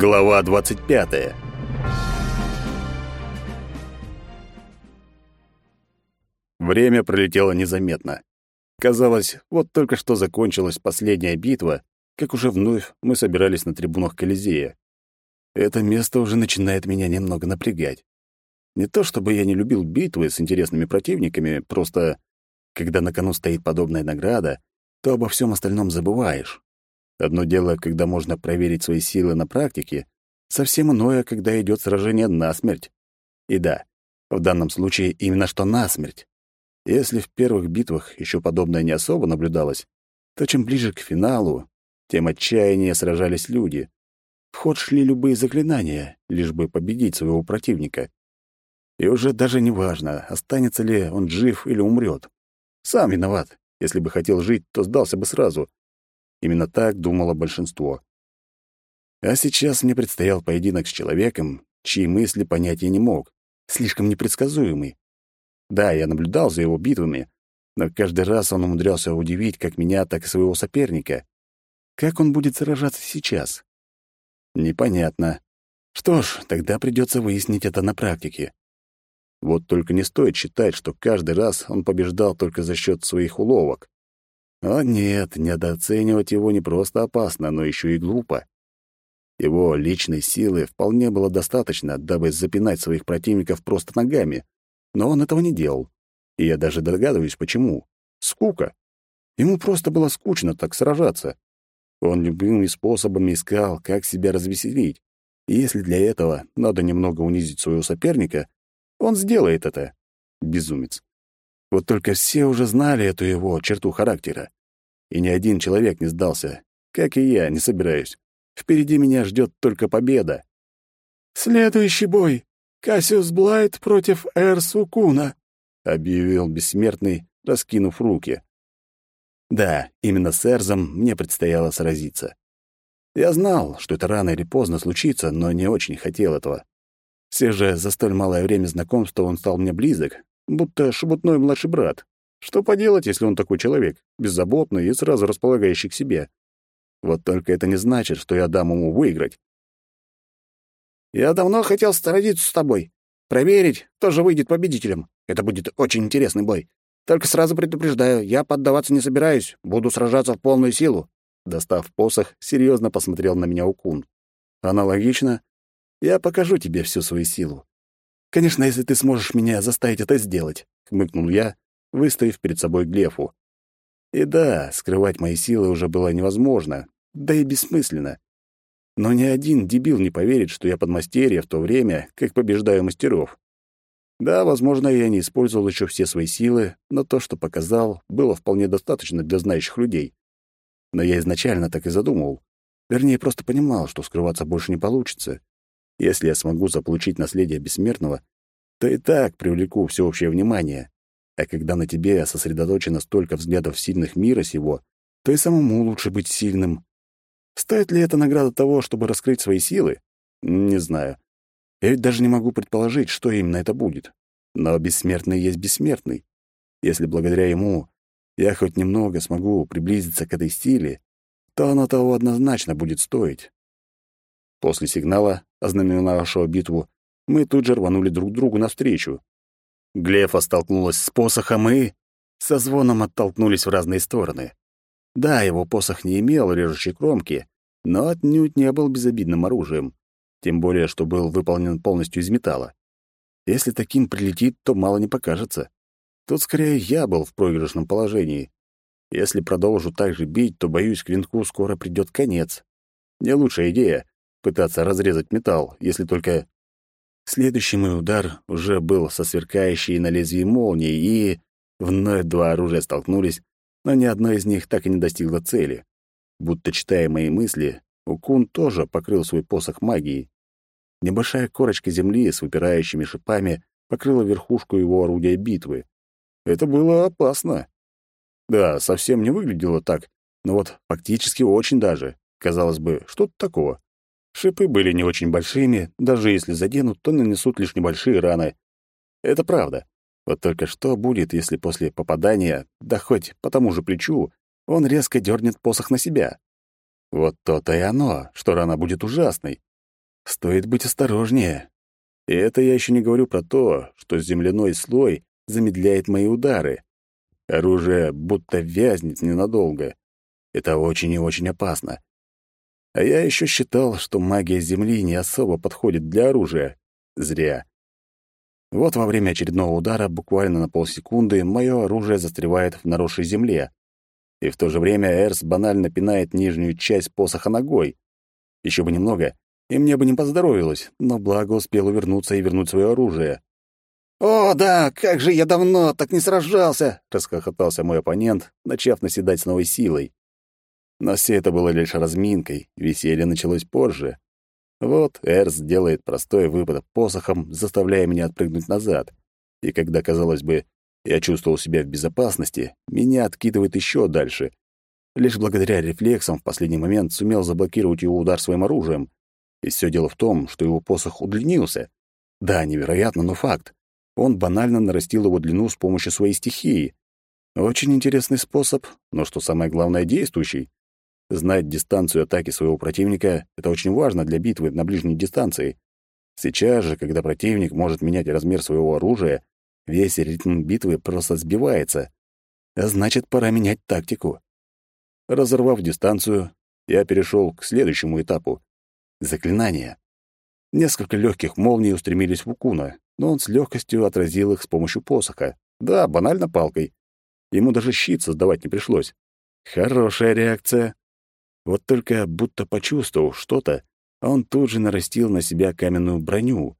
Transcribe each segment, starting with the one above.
Глава 25. Время пролетело незаметно. Казалось, вот только что закончилась последняя битва, как уже вновь мы собирались на трибунах Колизея. Это место уже начинает меня немного напрягать. Не то чтобы я не любил битвы с интересными противниками, просто когда на кону стоит подобная награда, то обо всем остальном забываешь. Одно дело, когда можно проверить свои силы на практике, совсем иное, когда идет сражение насмерть. И да, в данном случае именно что насмерть. Если в первых битвах еще подобное не особо наблюдалось, то чем ближе к финалу, тем отчаяннее сражались люди. В ход шли любые заклинания, лишь бы победить своего противника. И уже даже не важно, останется ли он жив или умрет. Сам виноват. Если бы хотел жить, то сдался бы сразу. Именно так думало большинство. А сейчас мне предстоял поединок с человеком, чьи мысли понять я не мог, слишком непредсказуемый. Да, я наблюдал за его битвами, но каждый раз он умудрялся удивить как меня, так и своего соперника. Как он будет сражаться сейчас? Непонятно. Что ж, тогда придется выяснить это на практике. Вот только не стоит считать, что каждый раз он побеждал только за счет своих уловок. О нет, недооценивать его не просто опасно, но еще и глупо. Его личной силы вполне было достаточно, дабы запинать своих противников просто ногами, но он этого не делал. И я даже догадываюсь, почему. Скука. Ему просто было скучно так сражаться. Он любыми способами искал, как себя развеселить. И если для этого надо немного унизить своего соперника, он сделает это. Безумец. Вот только все уже знали эту его черту характера. И ни один человек не сдался. Как и я, не собираюсь. Впереди меня ждет только победа. «Следующий бой. Кассиус Блайт против Эрсу Куна», — объявил бессмертный, раскинув руки. Да, именно с Эрзом мне предстояло сразиться. Я знал, что это рано или поздно случится, но не очень хотел этого. Все же за столь малое время знакомства он стал мне близок, будто шебутной младший брат. Что поделать, если он такой человек, беззаботный и сразу располагающий к себе? Вот только это не значит, что я дам ему выиграть. «Я давно хотел сразиться с тобой. Проверить, кто же выйдет победителем. Это будет очень интересный бой. Только сразу предупреждаю, я поддаваться не собираюсь, буду сражаться в полную силу». Достав посох, серьезно посмотрел на меня Укун. «Аналогично. Я покажу тебе всю свою силу. Конечно, если ты сможешь меня заставить это сделать», — хмыкнул я, выставив перед собой Глефу. И да, скрывать мои силы уже было невозможно, да и бессмысленно. Но ни один дебил не поверит, что я подмастерье в то время, как побеждаю мастеров. Да, возможно, я не использовал еще все свои силы, но то, что показал, было вполне достаточно для знающих людей. Но я изначально так и задумывал. Вернее, просто понимал, что скрываться больше не получится. Если я смогу заполучить наследие бессмертного, то и так привлеку всеобщее внимание. А когда на тебе сосредоточено столько взглядов сильных мира сего, то и самому лучше быть сильным. Стоит ли это награда того, чтобы раскрыть свои силы? Не знаю. Я ведь даже не могу предположить, что именно это будет. Но бессмертный есть бессмертный. Если благодаря ему я хоть немного смогу приблизиться к этой стиле, то оно того однозначно будет стоить. После сигнала, ознаменовавшего битву, мы тут же рванули друг другу навстречу. Глефа столкнулась с посохом и... со звоном оттолкнулись в разные стороны. Да, его посох не имел режущей кромки, но отнюдь не был безобидным оружием. Тем более, что был выполнен полностью из металла. Если таким прилетит, то мало не покажется. Тут скорее я был в проигрышном положении. Если продолжу так же бить, то, боюсь, клинку скоро придет конец. Не лучшая идея — пытаться разрезать металл, если только Следующий мой удар уже был со сверкающей на лезвии молнией, и... Вновь два оружия столкнулись, но ни одно из них так и не достигло цели. Будто читая мои мысли, Укун тоже покрыл свой посох магией. Небольшая корочка земли с выпирающими шипами покрыла верхушку его орудия битвы. Это было опасно. Да, совсем не выглядело так, но вот фактически очень даже. Казалось бы, что-то такого. Шипы были не очень большими, даже если заденут, то нанесут лишь небольшие раны. Это правда. Вот только что будет, если после попадания, да хоть по тому же плечу, он резко дернет посох на себя? Вот то-то и оно, что рана будет ужасной. Стоит быть осторожнее. И это я еще не говорю про то, что земляной слой замедляет мои удары. Оружие будто вязнет ненадолго. Это очень и очень опасно. А я еще считал, что магия Земли не особо подходит для оружия. Зря. Вот во время очередного удара, буквально на полсекунды, мое оружие застревает в наросшей земле. И в то же время Эрс банально пинает нижнюю часть посоха ногой. Еще бы немного, и мне бы не поздоровилось, но благо успел увернуться и вернуть свое оружие. «О, да, как же я давно так не сражался!» — расхохотался мой оппонент, начав наседать с новой силой. Но все это было лишь разминкой, веселье началось позже. Вот Эрс делает простой выпад посохом, заставляя меня отпрыгнуть назад. И когда, казалось бы, я чувствовал себя в безопасности, меня откидывает еще дальше. Лишь благодаря рефлексам в последний момент сумел заблокировать его удар своим оружием. И все дело в том, что его посох удлинился. Да, невероятно, но факт. Он банально нарастил его длину с помощью своей стихии. Очень интересный способ, но, что самое главное, действующий. Знать дистанцию атаки своего противника — это очень важно для битвы на ближней дистанции. Сейчас же, когда противник может менять размер своего оружия, весь ритм битвы просто сбивается. А значит, пора менять тактику. Разорвав дистанцию, я перешел к следующему этапу — заклинания. Несколько легких молний устремились в Укуна, но он с легкостью отразил их с помощью посоха. Да, банально палкой. Ему даже щит создавать не пришлось. Хорошая реакция. Вот только будто почувствовав что-то, он тут же нарастил на себя каменную броню.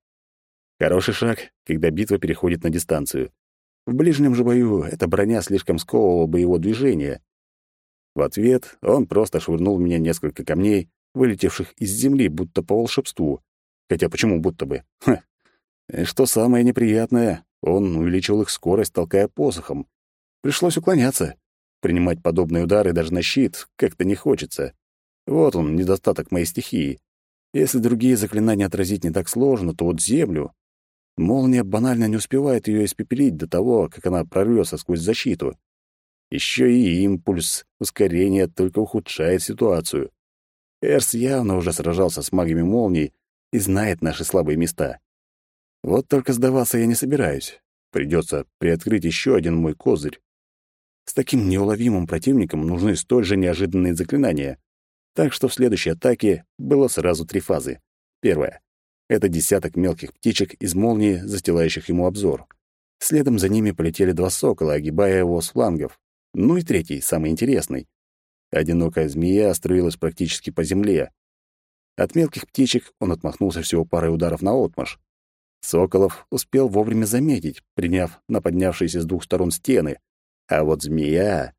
Хороший шаг, когда битва переходит на дистанцию. В ближнем же бою эта броня слишком сковывала бы его движение. В ответ он просто швырнул в меня несколько камней, вылетевших из земли, будто по волшебству. Хотя почему будто бы? Ха. И что самое неприятное, он увеличил их скорость, толкая посохом. Пришлось уклоняться. Принимать подобные удары даже на щит как-то не хочется. Вот он, недостаток моей стихии. Если другие заклинания отразить не так сложно, то вот землю... Молния банально не успевает ее испепелить до того, как она прорвется сквозь защиту. Еще и импульс ускорения только ухудшает ситуацию. Эрс явно уже сражался с магами молний и знает наши слабые места. Вот только сдаваться я не собираюсь. Придется приоткрыть еще один мой козырь. С таким неуловимым противником нужны столь же неожиданные заклинания. Так что в следующей атаке было сразу три фазы. Первая — это десяток мелких птичек из молнии, застилающих ему обзор. Следом за ними полетели два сокола, огибая его с флангов. Ну и третий, самый интересный. Одинокая змея строилась практически по земле. От мелких птичек он отмахнулся всего парой ударов на отмаш. Соколов успел вовремя заметить, приняв на поднявшиеся с двух сторон стены. А вот змея...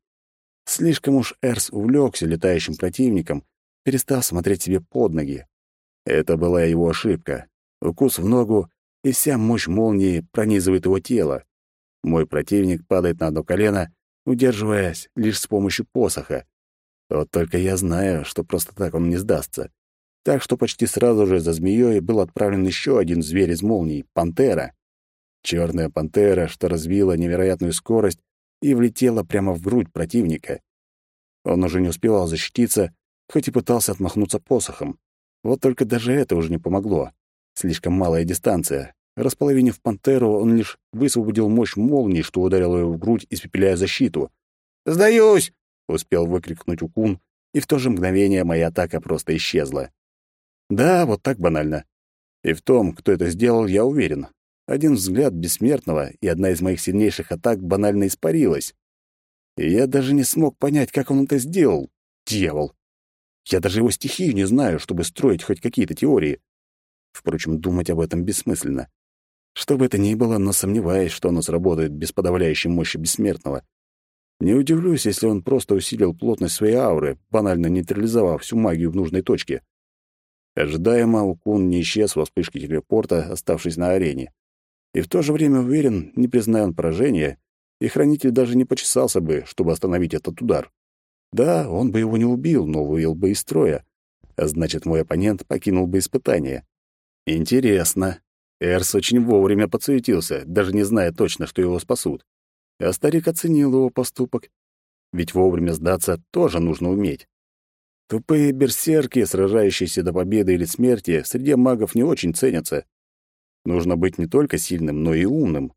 Слишком уж Эрс увлекся летающим противником, перестав смотреть себе под ноги. Это была его ошибка. Укус в ногу, и вся мощь молнии пронизывает его тело. Мой противник падает на одно колено, удерживаясь лишь с помощью посоха. Вот только я знаю, что просто так он не сдастся. Так что почти сразу же за змеей был отправлен еще один зверь из молний — пантера. Черная пантера, что развила невероятную скорость и влетела прямо в грудь противника. Он уже не успевал защититься, хоть и пытался отмахнуться посохом. Вот только даже это уже не помогло. Слишком малая дистанция. Располовинив пантеру, он лишь высвободил мощь молнии, что ударило его в грудь, испепеляя защиту. «Сдаюсь!» — успел выкрикнуть Укун, и в то же мгновение моя атака просто исчезла. Да, вот так банально. И в том, кто это сделал, я уверен. Один взгляд бессмертного, и одна из моих сильнейших атак банально испарилась. И я даже не смог понять, как он это сделал. Дьявол. Я даже его стихию не знаю, чтобы строить хоть какие-то теории. Впрочем, думать об этом бессмысленно. Что бы это ни было, но сомневаюсь, что оно сработает без подавляющей мощи бессмертного. Не удивлюсь, если он просто усилил плотность своей ауры, банально нейтрализовав всю магию в нужной точке. Ожидаемо Укун не исчез во вспышке телепорта, оставшись на арене. И в то же время уверен, не призная он поражения, и Хранитель даже не почесался бы, чтобы остановить этот удар. Да, он бы его не убил, но вывел бы из строя. А значит, мой оппонент покинул бы испытание. Интересно. Эрс очень вовремя подсуетился, даже не зная точно, что его спасут. А старик оценил его поступок. Ведь вовремя сдаться тоже нужно уметь. Тупые берсерки, сражающиеся до победы или смерти, среди магов не очень ценятся. Нужно быть не только сильным, но и умным.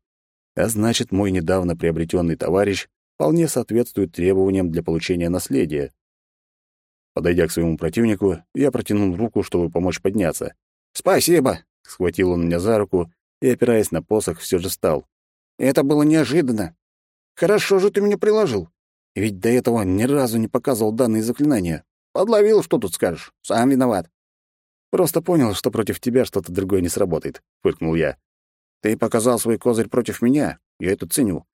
А значит, мой недавно приобретенный товарищ вполне соответствует требованиям для получения наследия. Подойдя к своему противнику, я протянул руку, чтобы помочь подняться. «Спасибо!» — схватил он меня за руку и, опираясь на посох, все же стал. «Это было неожиданно. Хорошо же ты меня приложил. Ведь до этого ни разу не показывал данные заклинания. Подловил, что тут скажешь. Сам виноват. Просто понял, что против тебя что-то другое не сработает, фыркнул я. Ты показал свой козырь против меня. Я это ценю.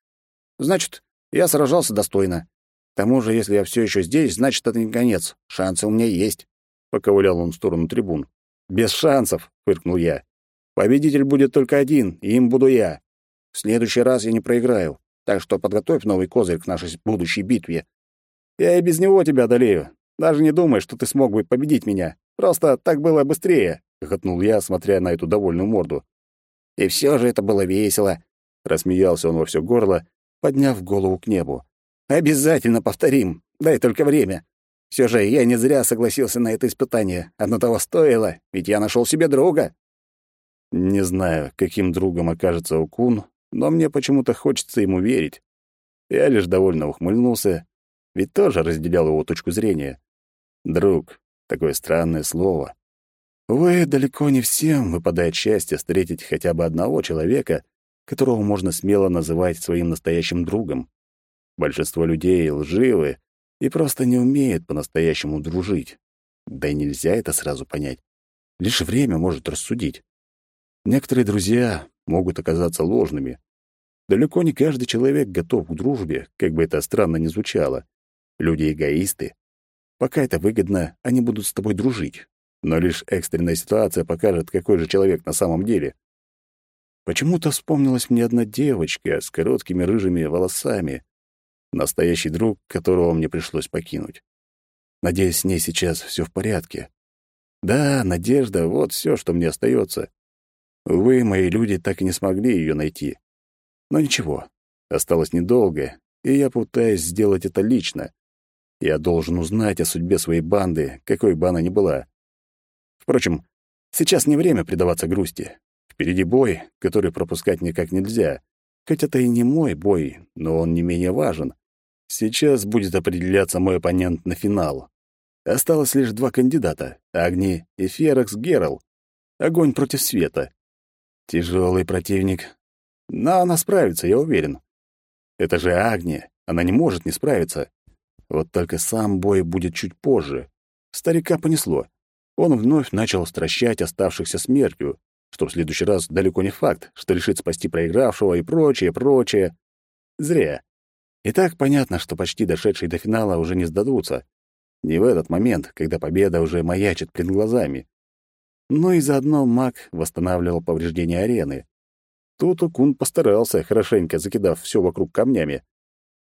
Значит, я сражался достойно. К тому же, если я все еще здесь, значит, это не конец. Шансы у меня есть. Поковылял он в сторону трибун. Без шансов, фыркнул я. Победитель будет только один, и им буду я. В следующий раз я не проиграю. Так что подготовь новый козырь к нашей будущей битве. Я и без него тебя одолею. Даже не думай, что ты смог бы победить меня. Просто так было быстрее, хохотнул я, смотря на эту довольную морду. И все же это было весело, рассмеялся он во все горло, подняв голову к небу. Обязательно повторим. Дай только время. Все же я не зря согласился на это испытание. Оно того стоило, ведь я нашел себе друга. Не знаю, каким другом окажется Укун, но мне почему-то хочется ему верить. Я лишь довольно ухмыльнулся, ведь тоже разделял его точку зрения. Друг — такое странное слово. Увы, далеко не всем выпадает счастье встретить хотя бы одного человека, которого можно смело называть своим настоящим другом. Большинство людей лживы и просто не умеют по-настоящему дружить. Да и нельзя это сразу понять. Лишь время может рассудить. Некоторые друзья могут оказаться ложными. Далеко не каждый человек готов к дружбе, как бы это странно ни звучало. Люди эгоисты. Пока это выгодно, они будут с тобой дружить. Но лишь экстренная ситуация покажет, какой же человек на самом деле. Почему-то вспомнилась мне одна девочка с короткими рыжими волосами, настоящий друг, которого мне пришлось покинуть. Надеюсь, с ней сейчас все в порядке. Да, надежда — вот все, что мне остается. Вы, мои люди, так и не смогли ее найти. Но ничего, осталось недолго, и я пытаюсь сделать это лично. Я должен узнать о судьбе своей банды, какой бы она ни была. Впрочем, сейчас не время предаваться грусти. Впереди бой, который пропускать никак нельзя. Хоть это и не мой бой, но он не менее важен. Сейчас будет определяться мой оппонент на финал. Осталось лишь два кандидата — Агни и Ферекс Герал. Огонь против света. Тяжелый противник. Но она справится, я уверен. Это же Агния, она не может не справиться. Вот только сам бой будет чуть позже. Старика понесло. Он вновь начал стращать оставшихся смертью, что в следующий раз далеко не факт, что решит спасти проигравшего и прочее, прочее. Зря. И так понятно, что почти дошедшие до финала уже не сдадутся. Не в этот момент, когда победа уже маячит перед глазами. Но и заодно маг восстанавливал повреждения арены. Тут Укун постарался, хорошенько закидав все вокруг камнями.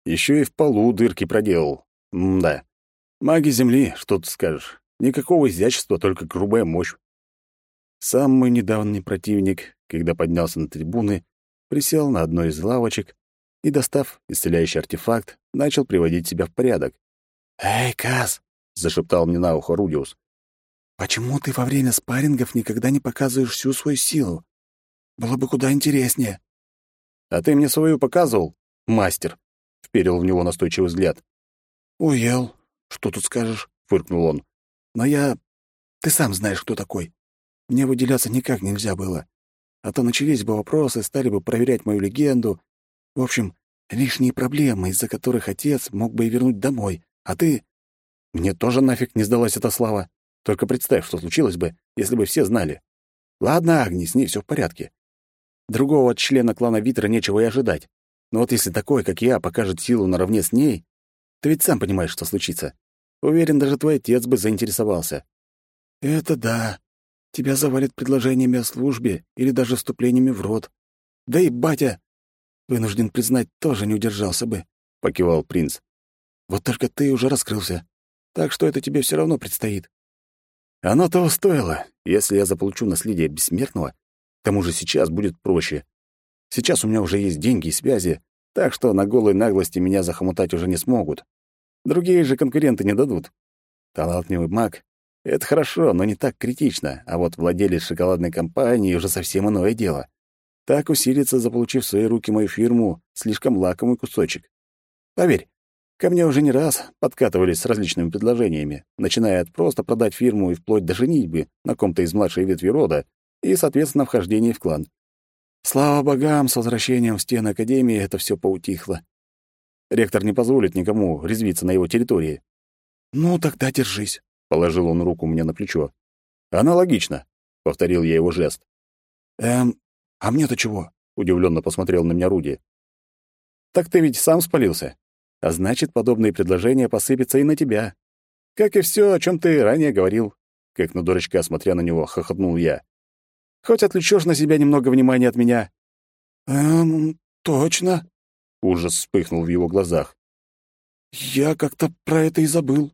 Еще и в полу дырки проделал. М-да. Маги Земли, что ты скажешь. Никакого изящества, только грубая мощь. Сам мой недавний противник, когда поднялся на трибуны, присел на одной из лавочек и, достав исцеляющий артефакт, начал приводить себя в порядок. «Эй, Каз!» — зашептал мне на ухо Рудиус. «Почему ты во время спаррингов никогда не показываешь всю свою силу? Было бы куда интереснее». «А ты мне свою показывал, мастер?» — вперил в него настойчивый взгляд. «Уел. Что тут скажешь?» — фыркнул он. Но я... Ты сам знаешь, кто такой. Мне выделяться никак нельзя было. А то начались бы вопросы, стали бы проверять мою легенду. В общем, лишние проблемы, из-за которых отец мог бы и вернуть домой. А ты... Мне тоже нафиг не сдалась эта слава. Только представь, что случилось бы, если бы все знали. Ладно, Агни, с ней все в порядке. Другого члена клана Витра нечего и ожидать. Но вот если такой, как я, покажет силу наравне с ней, ты ведь сам понимаешь, что случится. Уверен, даже твой отец бы заинтересовался. Это да. Тебя завалит предложениями о службе или даже вступлениями в род. Да и батя, вынужден признать, тоже не удержался бы, покивал принц. Вот только ты уже раскрылся. Так что это тебе все равно предстоит. Оно того стоило. Если я заполучу наследие бессмертного, к тому же сейчас будет проще. Сейчас у меня уже есть деньги и связи, так что на голой наглости меня захомутать уже не смогут. Другие же конкуренты не дадут. Талантливый маг — это хорошо, но не так критично, а вот владелец шоколадной компании уже совсем иное дело. Так усилиться, заполучив в свои руки мою фирму, слишком лакомый кусочек. Поверь, ко мне уже не раз подкатывались с различными предложениями, начиная от просто продать фирму и вплоть до женитьбы на ком-то из младшей ветви рода и, соответственно, вхождения в клан. Слава богам, с возвращением в стены Академии это все поутихло. Ректор не позволит никому резвиться на его территории. «Ну, тогда держись», — положил он руку мне на плечо. «Аналогично», — повторил я его жест. «Эм, а мне-то чего?» — удивленно посмотрел на меня Руди. «Так ты ведь сам спалился. А значит, подобные предложения посыпятся и на тебя. Как и все, о чем ты ранее говорил». Как на дурачка, смотря на него, хохотнул я. «Хоть отвлечешь на себя немного внимания от меня». «Эм, точно?» Ужас вспыхнул в его глазах. «Я как-то про это и забыл».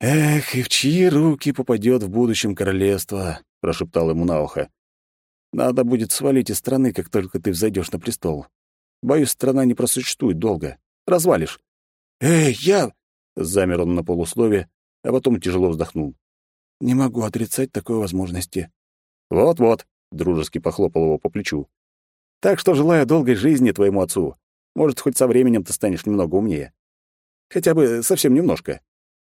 «Эх, и в чьи руки попадет в будущем королевство?» — прошептал ему на ухо. «Надо будет свалить из страны, как только ты взойдешь на престол. Боюсь, страна не просуществует долго. Развалишь». «Эй, я...» — замер он на полуслове, а потом тяжело вздохнул. «Не могу отрицать такой возможности». «Вот-вот», — дружески похлопал его по плечу. «Так что желаю долгой жизни твоему отцу. Может, хоть со временем ты станешь немного умнее. Хотя бы совсем немножко.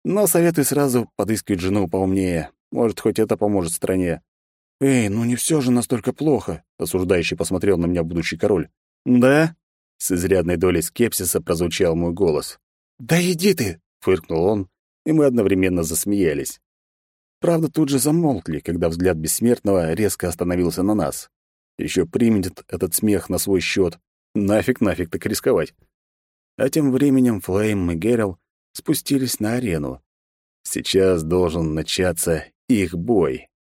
Но советую сразу подыскивать жену поумнее. Может, хоть это поможет стране. «Эй, ну не все же настолько плохо», — осуждающий посмотрел на меня будущий король. «Да?» — с изрядной долей скепсиса прозвучал мой голос. «Да иди ты!» — фыркнул он, и мы одновременно засмеялись. Правда, тут же замолкли, когда взгляд бессмертного резко остановился на нас. Еще примет этот смех на свой счет. Нафиг, нафиг так рисковать. А тем временем Флейм и Герил спустились на арену. Сейчас должен начаться их бой.